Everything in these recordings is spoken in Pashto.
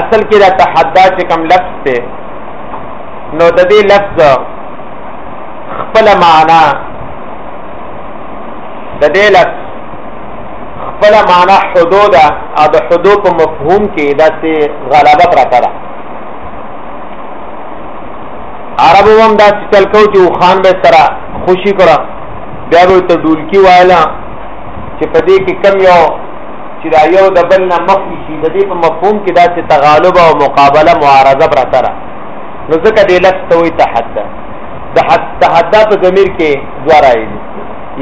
اصل کې دا تحدا چې کوم لفظ دی نو د دې لفظ خپل معنا د دې لفظ خپل معنا حدود او د حدود په مفهوم کې دا چې غلبه پراته ده عربو هم دا چې تل کو چې خان به سره خوشي کړه بیا به ته ډولکی وایلا چې په دې کې کم یو چې دا یو د بل نه مخ شي د دې په مفهوم کې دا چې تغالب او مقابله معارضه پر سره نو ځکه دې لفظ ته وي تحدث د تحدث په ضمیر کې دوه راځي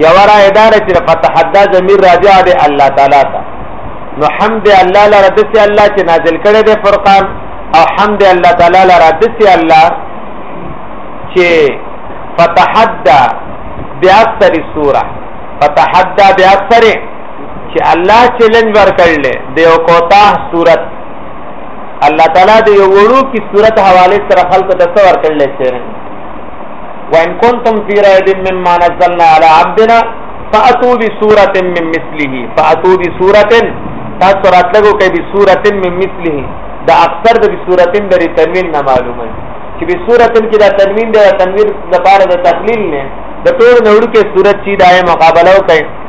یو را اداره چې فتحدا ضمیر راجع دی الله تعالی ته نو حمد الله لره د سي الله چې نازل کړي دی فرقان او حمد الله تعالی لره د سي الله چې فتحدا بیاکثر سوره فتحدا بیاکثر چې الله چیلنج ورکړل دی او کوتاه صورت الله تعالی د یو وړو کی صورت حواله سره خلق ته څو ورکړل شي وان کنتم فی رائد مما نزلنا علی عبدنا فاتوا بسوره من مثله فاتوا بسوره تاسو راتلګو کې بسوره من مثله دا اکثر د بسوره د تنوین نه معلومه چې بسوره کې دا تنوین د تنویر د پاره د تقلیل نه د ټول نوړو کې صورت چې دای مقابله وکړي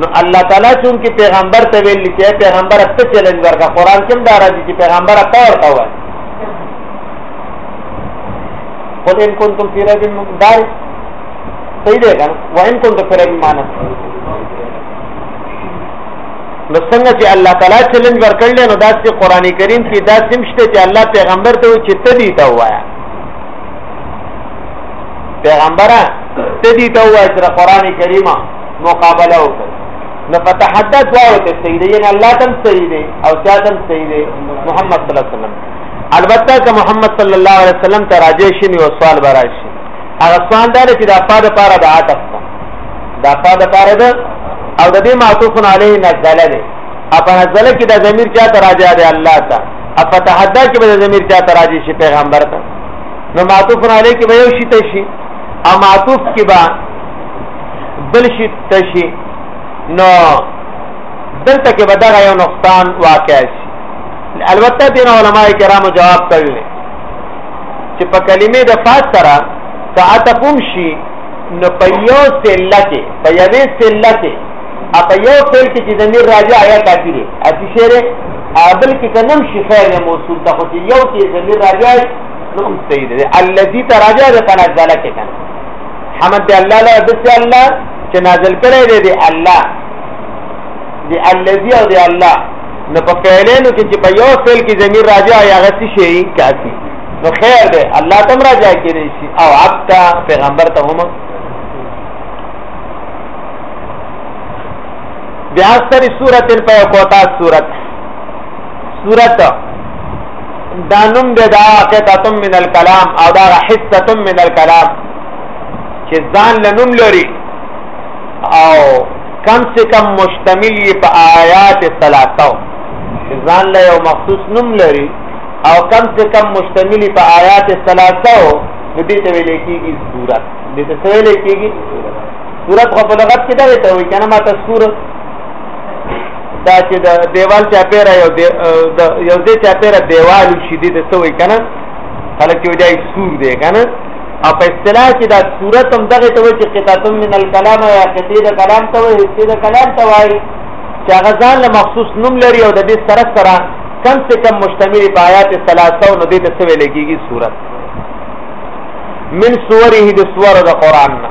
نو الله تعالی چون کې پیغمبر ته ویل چې پیغمبر ته چیلنج ورکا قران کې دا راځي چې پیغمبر ته ورته وایي قل ان کنتم فی رجل مقدار صحیح دی کنه و ان کنتم فی رجل معنی نو څنګه چې الله تعالی چیلنج ورکړل نو دا چې قران کریم کې دا سمشته چې الله پیغمبر ته چې ته دی ته وایا پیغمبره ته دې ته وایې چې قرآن کریمه مقابله وکړي نو فتحدث دواړو ته صحیح دی یعنی الله تم صحیح دی او چا تم صحیح دی محمد صلی الله علیه وسلم البته که محمد صلی الله علیه وسلم ته راځي شي نو سوال به راشي هغه سوال دا چې د افاد لپاره د عاطف د افاد لپاره ده او د دې معطوف علیه نزله ده اپا نزله کې د ضمیر چا ته راځي دی الله ته اپا تحدث کې به د ضمیر چا ته راځي شي پیغمبر ته نو معطوف علی کې به یو شی تشي او معطوف کې به بل شی تشي نو دلته کې به دا یو نقصان واقع شي البته دین علماء کرامو جواب کړل چې په کلمې د فاس سره تعتقم شي نو په یو سله کې په یوې سله کې ا په یو فعل کې چې ضمیر راځي آیا کافی دی اسی شعر ابل کې کنم شي فعل موصول ته خو یو کې ضمیر راځي نو صحیح دی الذي تراجع د تنزل کې کنه حمد دی الله له د الله چې نازل کړی دی دی الله دی الذي او دی الله نو په فعلینو کې چې په یو فعل کې ضمیر راجع یا غسی شي کافي نو خیر دی الله تم راجع کړي شي او عبد پیغمبر ته هم بیا ستر سورته په کوتا سورته سورته دا نوم دی دا قطعه من الكلام او دا حصه من الكلام چې ځان له نوم لري او کم سے کم مشتمل یې په آیات ثلاثه ځان له یو مخصوص نوم لري او کم سے کم مشتمل په آیات ثلاثه نو دې ته ویل کېږي سورۃ دې ته ویل کېږي سورۃ خو په لغت کې دا ته وایي کنه ماته سورۃ دا چې د دیوال چا پیرا یو د یو دې چا پیرا دیوال شي دې ته وای کنه خلک یو ځای سور دی کنه او په اصطلاح کې دا صورت هم دغه ته وایي چې قطعه من الكلام یا قطعه د کلام ته وایي قطعه د کلام ته وایي چې هغه ځان له مخصوص نوم لري او د دې سره سره کم سے کم مشتمل په آیات 300 نو دې ته څه ویل کېږي صورت من سوره د سوره د قران نه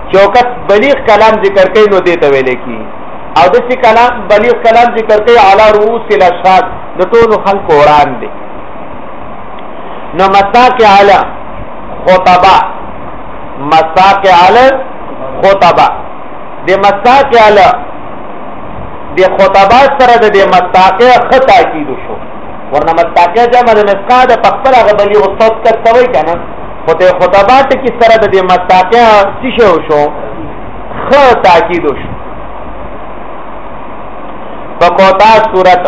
چوکت بلیغ کلام ذکر کوي نو دې ته ویل کی او د چې کلام بلیغ کلام ذکر کوي علی رؤوس الاشهاد د ټولو خلق قران دی نو مساق علی خطبه مساق علی خطبه د مساق علی د خطبه سره د مساق خطا کیدو شو ورنه مساق جمع د مسقاد په خپل غبلی او صوت کتوي کنه خو ته خطبه ته کی سره د دې متاقع څه شو شو خ تاکید شو په کوتا صورت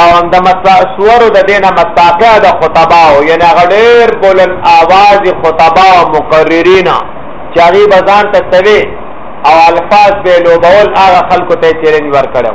او د مسور د دینه متاقع د خطبه او یعنی هغه ډیر بولن आवाज خطبه او مقررینا چې هغه بزان ته توی او الفاظ به لوبول هغه خلکو ته چیلنج ورکړو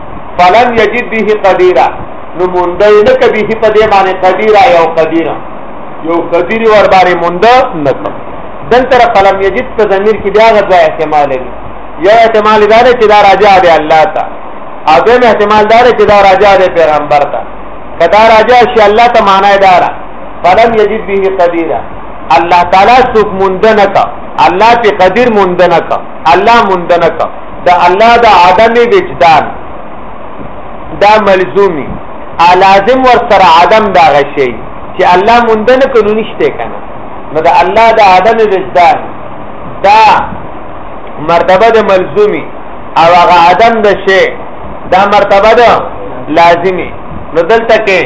فلم یجد به قدیرا نو مونده نه کبي په دې باندې قدیرا یو قدیرا یو قدیری ور باندې مونده نه کړ دن تر فلم یجد په ضمیر کې بیا غوډه احتمال دی یو احتمال دا دی چې دا راجا دی الله ته او دیم احتمال دا دی چې دا راجا دی پیغمبر ته کدا راجا شي الله ته معنی دارا فلم یجد به قدیرا الله تعالی سوک مونده نه کا الله په قدیر مونده نه کا الله مونده نه کا د الله د عدم وجدان دا ملزومی لازم ور سره عدم دا غشي چې الله مونږ نه کړو نشته کنه نو د الله د عدم وجدان دا مرتبه د ملزومی او هغه عدم د شی دا مرتبه ده لازمی نو دلته کې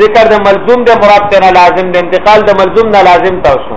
ذکر د ملزوم د مراد ته لازم د انتقال د ملزوم نه لازم تاسو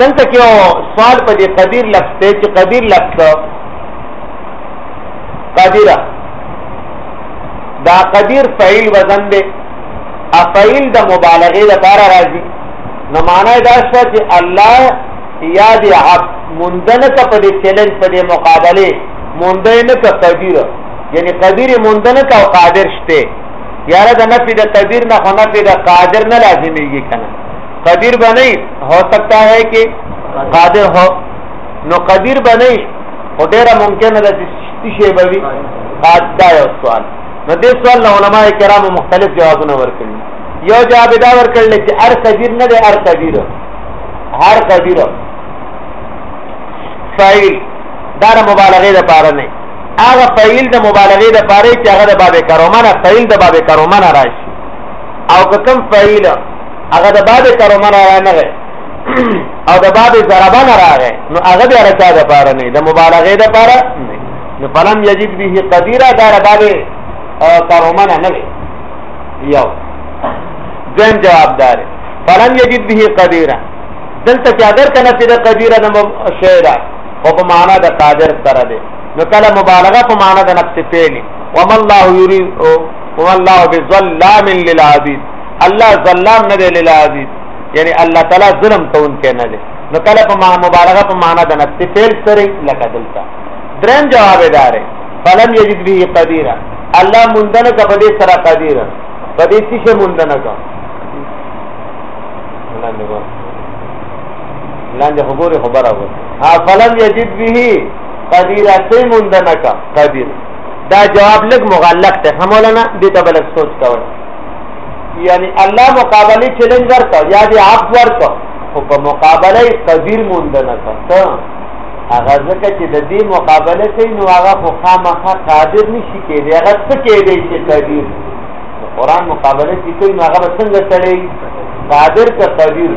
دلته کې یو سوال په دې قدیر لفظ ته چې قدیر لفظ قدیره دا قدیر فعیل وزن دی افعیل د مبالغه لپاره راځي نو معنا دا شته چې الله یا دی عبد مندنه ته په دې چیلنج په دې مقابله مندنه ته قدیر یعنی قدیر مندنه ته قادر شته یاره د نفي د قدیر نه خو نفي د قادر نه لازميږي کنه قدیر به نه هو سکتا ہے کې قادر هو نو قدیر به نه خو ډیره ممکنه ده چې شی به وي دا یو سوال نو دې سوال له علما کرام مختلف جوابونه ورکړي یو جواب دا ورکړل چې هر قدیر نه ده هر قدیر هر قدیر فاعل دا مبالغه ده پاره نه هغه فعیل د مبالغه د پاره چې هغه د باب کرامه نه فعیل د باب کرامه نه راشي او کوم فعیل هغه د باب کرمه نه راغی او د باب ضربه نه راغی نو هغه بیا رچا د پاره نه د مبالغه د پاره نو فلم یجد به قدیرا دا باب کرمه نه نه یو ځم جوابدار فلم یجد به قدیرا دلته چې اگر کنه چې د قدیرا د شعر او په معنا د قادر سره دی نو کله مبالغه په معنا د نفس پیلی وما الله یرید وما الله بظلام للعبید الله ظلام نه دی للعبید یعنی الله تعالی ظلم کوونکی نه دی نو کله په معنا مبالغه په معنا د نفس فعل سره لکه دلته دریم جواب داره فلم یجد به قدیرا الله مندنه کا په دې سره قدیرا په دې څه مندنه کا لاندې وو لاندې خبره خبره وو ها فلم یجد به قدیرا څه مندنه کا قدیر دا جواب لګ مغلق ته مولانا دې ته بلک سوچ کاوه یعنی الله مقابله چیلنج ورکړ یا دې عفو ورکړ خو په مقابله قدیر مونږ نه کړ هغه ځکه چې د دې مقابله کوي نو هغه خو خامخا قادر نشي کېدی هغه څه کېدی چې قدیر قرآن مقابله چې کوي نو هغه څنګه کړي قادر که قدیر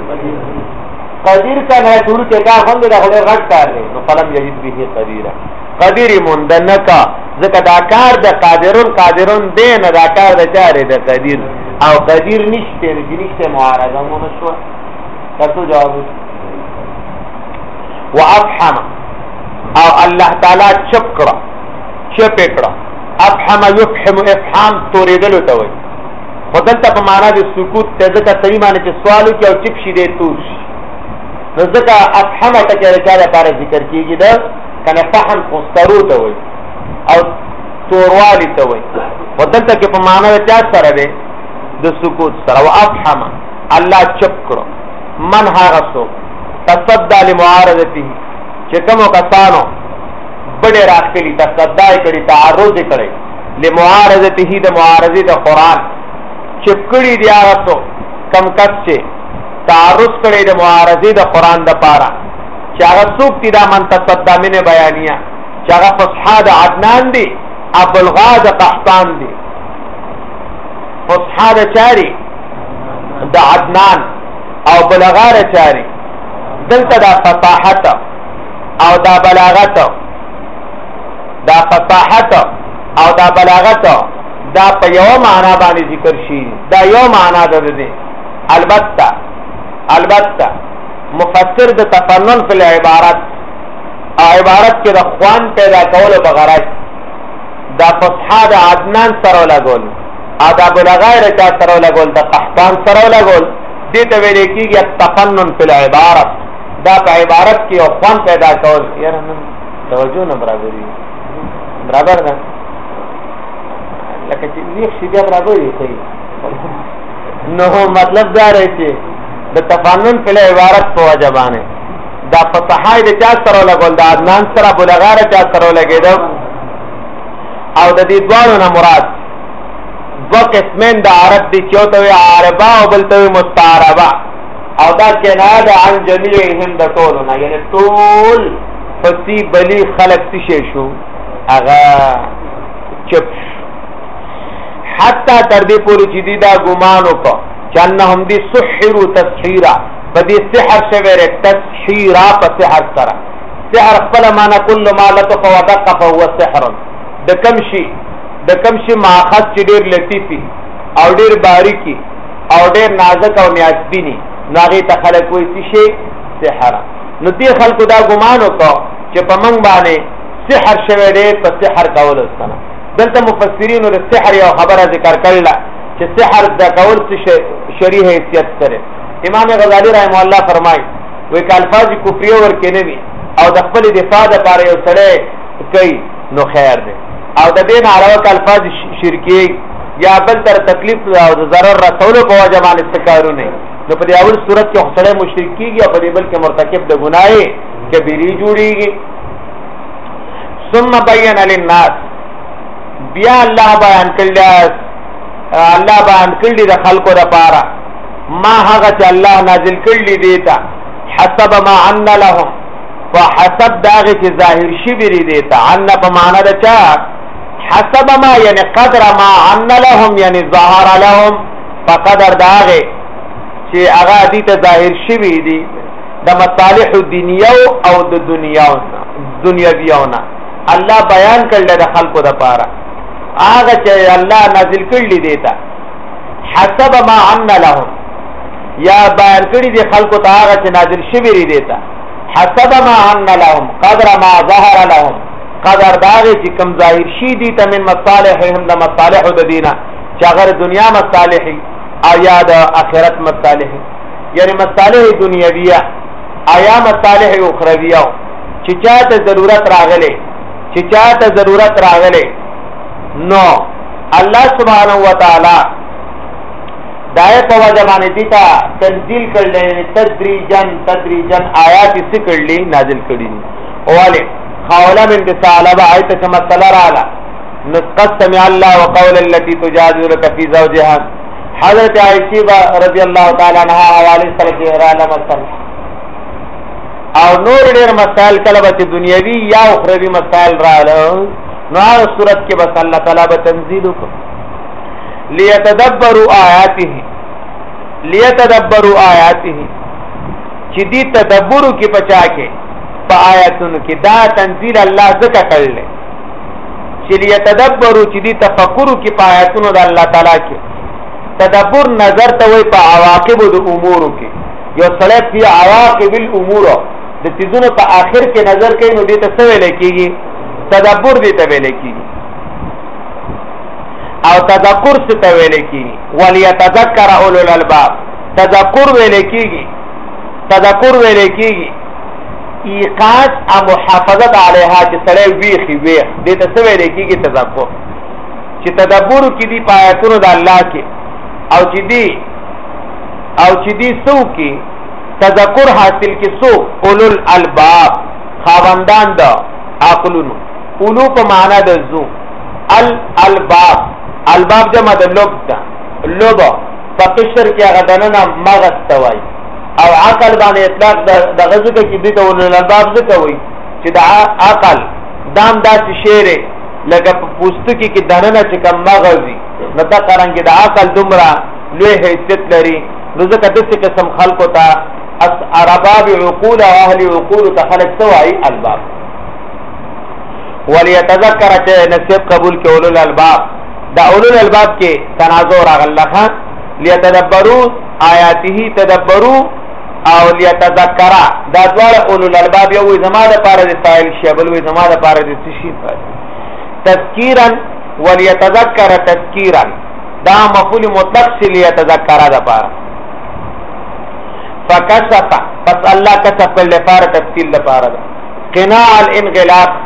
قدیر کا نه ټول کې کار هم د غړ غټ کار دی نو قلم یجد به قدیره قدیری مونده نکا ځکه دا کار د قادرون قادرون دی نه دا کار د چاره د قدیر او قدیر نشته نو چې نشته معارضه مو نشو تاسو جواب وافحم او الله تعالی چپ کړه چپ کړه افحم يفحم افحام توریدل ته وي خدلته په معنا د سکوت ته ځکه صحیح معنی چې سوال کې او چپ شي دی توش نو ځکه افحم ته کې رچاله لپاره ذکر کیږي دا کنه فهم خو سترو ته وای او توروالی ته وای ودلته کې په معنا د چا سره دی د سکوت سره او افهم الله چپ کړو من هغه سو تصدى لمعارضته چې کوم کسانو بډې راخلي تصدى کړي تعرض کړي لمعارضته د معارضه د قران چپ کړي دی هغه سو کم کس چې تعرض کړي د معارضه د قران د پاره چې هغه څوک دي دا من تصدا من بیانیه چې هغه فصحا د عدنان دي ابو الغا د قحطان دي فصحا د چاري د عدنان او بلغا د چاري دلته دا فصاحت او دا بلاغت دا فصاحت او دا بلاغت دا په یو معنا باندې ذکر شي دا یو معنا ده دې البته البته مفسر د تفنن په عبارت او عبارت کې د خوان پیدا کولو په غرض دا فصحا د عدنان سره لګول آداب لغیر چا سره لګول د قحطان سره لګول دې ته ویل کېږي التفنن فی العبارت دا په عبارت کې او خوان پیدا کول یاره نن توجه نه برابرې برابر ده لکه چې ویښ شي بیا برابرې کوي نو مطلب دا راشي د تفنن په عبارت په وجه باندې دا فتحای د چا سره لګول دا عدنان سره بلغار چا سره لګیدو او د دې دوانو نه مراد دو قسمین د عرب دي چې ته عربا او بل ته مستعربا او دا کنایه د عن جميعهم د ټولو نه یعنی ټول فسی بلی خلق تشه شو اغا چپ حتی تر دې پورې چې دا ګمان وکړه چې انهم دي سحروا تسحيرا په دې سحر شوی ر تسحيرا په سحر سره سحر خپل معنا کل ما لطف ودق فهو سحر د کم شي د کم شي ماخذ چې ډېر لطیفي او ډېر باریکی او ډېر نازک او نیازبینی نو هغه ته خلک وایي چې شي سحر نو دې خلکو دا ګمان وکړ چې په منګ باندې سحر شوی ډېر په سحر کول سره دلته مفسرینو د سحر یو خبره ذکر کړل چې سحر د کول څه شری حیثیت سره امام غزالی رحم الله فرمای وی ک الفاظ کفری ور کې نه وی او د خپل دفاع لپاره یو سړی کوي نو خیر دی او د دین علاوه ک الفاظ شرکی یا بل تر تکلیف او ضرر رسول په وجه باندې سکارو نه نو په دې اول صورت کې خسړې مشرک کیږي او په دې بل کې مرتکب د ګناي کبیری جوړیږي ثم بین للناس بیا الله بیان کړل الله بیان کړی د خلکو لپاره ما هغه چې الله نازل کړی دی تا حسب ما ان لهم فحسب داغه چې ظاهر شي بری دی تا ان په معنا د چا حسب ما یعنی قدر ما ان لهم یعنی ظهر لهم فقدر داغه چې هغه دې ته ظاهر شي وی دی د مصالح دنیا او د دنیا دنیاویونه الله بیان کړل د خلکو د پاره هغه چې الله نازل کړی دی تا حسب ما عن له یا بیان کړی دی خلکو ته هغه چې نازل شوی دی تا حسب ما عن لهم قدر ما ظهر لهم قدر داغه چې کم ظاهر شي دي ته من مصالحهم د مصالح د دینه چې هغه دنیا مصالح او یا د آخرت مصالح یعنی مصالح دنیویه آیا مصالح اخرویه چې چاته ضرورت راغله چې چاته ضرورت راغلی نو الله سبحانه و تعالی دای په وجه باندې دي تا تنزيل کړل تدریجن تدریجن آیات یې کړل نازل کړي اوله خاولا من بسالب آیت چې مسله رااله نسقط سمع الله وقول التي تجادلك في زوجها حضرت عائشہ رضی اللہ تعالی عنہا حوالے سره کې را لمسل او نور ډیر مسائل کله به دنیوي یا اخروی مسائل رااله نو هغه صورت کې بس الله تعالی به تنزيل وکړي ليتدبروا آیاته ليتدبروا آیاته چې دې تدبر کې پچا کې په آیاتونو کې دا تنزيل الله زکه کړل چې ليتدبروا چې دې تفکر کې په آیاتونو د الله تعالی کې تدبر نظر ته وي په عواقب د امور کې یو سړی په عواقب الامور د تیزونو په آخر کې نظر کوي نو دې ته څه ویل کېږي تدبر دې ته ویل کېږي او تذکر څه ته ویل کېږي وليتذکر اولو الالباب تذکر ویل کېږي تذکر ویل کېږي ایقاظ او محافظت علیها چې سړی ویخي ویخ دې ته څه ویل کېږي تذکر چې تدبر کې دی پایتونو د الله کې او چې دی او چې دې سو کې تذکر حاصل کې سو اولل الباب خاوندان د عقلونو اولو په معنا د زو ال الباب الباب جمع د لب ده لب په قشر کې هغه دننه مغز توای او عقل باندې اطلاق د غزو کې دې ته اولل الباب څه کوي چې د عقل دام داسې شعر لکه پوستکی کې دننه چې کم مغزي نو دا قرانګي د عقل دومره لوی حیثیت لري نو ځکه د څه قسم خلکو ته اس ارباب عقول او اهل عقول ته خلک سوای الباب وليتذكر چې نصیب قبول کې اولل الباب دا اولل الباب کې تنازع راغله خان ليتدبروا آیاته تدبروا او ليتذكر دا ډول اولل الباب یو زما د پاره د فاعل شی بل وي زما د پاره د تشی تذکیرا وليتذكر تذکیرا دا مفعول مطلق سی لیتذکر دا پار فکشف پس الله کشف کړل لپاره تفصیل لپاره دا قناع الانغلاق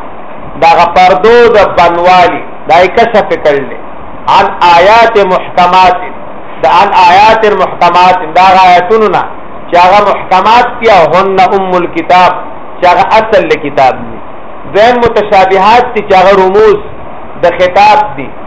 دا غپردو د بنوالی دا کشف کړل عن آیات محکمات دا عن آیات محکمات دا آیاتونو نه چې هغه محکمات کیا هن ام الكتاب چې هغه اصل کتاب دی دویم متشابهات چې هغه رموز د خطاب دي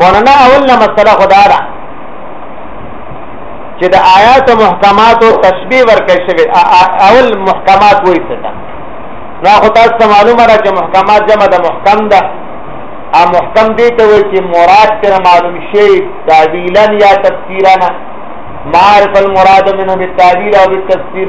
مولانا اول نه مسله خدا ده چې د آیات محکمات او تشبیه ورکړ شوی اول محکمات وایي څه ده نو خو تاسو معلومه ده چې محکمات جمع د محکم ده ا محکم دې ته وایي چې مراد تر معلوم شي تعویلا یا تفسیرا معرف المراد منه بالتعبیر او بالتفسیر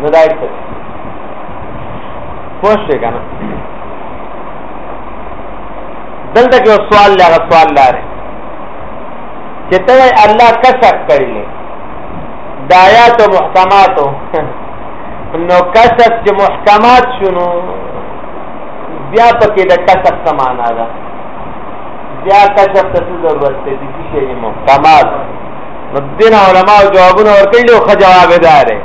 نو دا څه پوه شئ کنه دلته کې سوال لا سوال لاره چې ته الله کشف کړی د آیات محکمات نو کشف چې محکمات شونو بیا پکې د کشف سمانا ده بیا کشف ته ضرورت دی چې شی محکمات نو دین علماء جوابونه ورکړي او ښه جواب ادا دی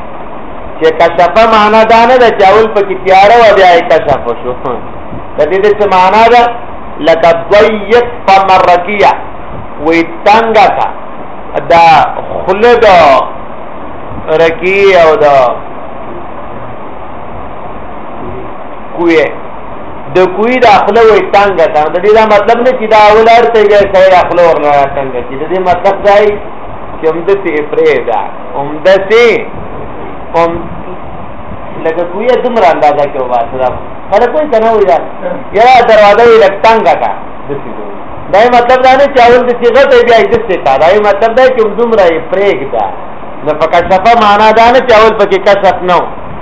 چې کشف معنا دا نه ده چې اول په کې تیار و بیا یې کشف شو د دې څه معنا ده لکه ضیق فمرکیه وې تنګه کا دا خلد رکی او دا کوی د کوی د خپل وې څنګه دا د دې دا مطلب نه چې دا ولر ته یې سره خپل ورنه څنګه چې د دې مطلب دا دی چې هم د ته پرېدا هم د ته هم لکه کوی دومره اندازه کې واسه دا خلک کوئی کنه وي دا یا دروازه یې لټنګه کا د څه دا مطلب دا نه چې اول د صيغه ته بیا د څه تا دا مطلب دا چې دومره یې پرېږدا نو فکشفه معنا دا نه چې اول پکې کشف نه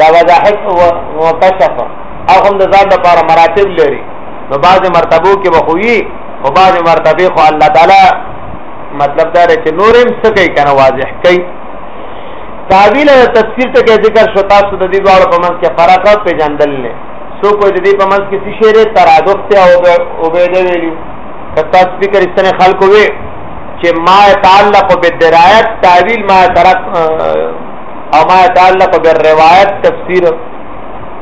دا وضاحت او کشف او هم د ځان لپاره مراتب لري نو بعض مرتبو کې به خوې او بعض مرتبه خو الله تعالی مطلب دا چې نورم څه کوي کنه واضح کوي تعویل او تفسیر ته ذکر شو تاسو د دې ډول په منځ کې فرق او پیژندل نه سو کوئی د دې په منځ کې څه شعر ترادف ته او او به دې ویلو کتا سپیکر استنه خلق وي چې ما تعلق بالدرایت تعویل ما ترک او ما يتعلق بالروايات تفسیر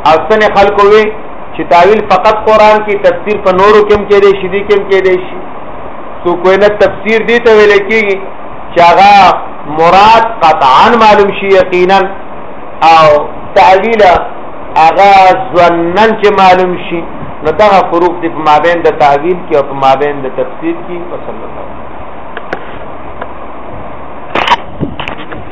او سن خلق وی چې تعویل فقط قران کې تفسیر په نورو کې کې دی شدي کې کې دی شي سو کوی نه تفسیر دی ته ویل کېږي چې هغه مراد قطعا معلوم شي یقینا او تعویل هغه ظنن چې معلوم شي نو دا فروق دی په مابین د تعویل کې او په مابین د تفسیر کې وصلی الله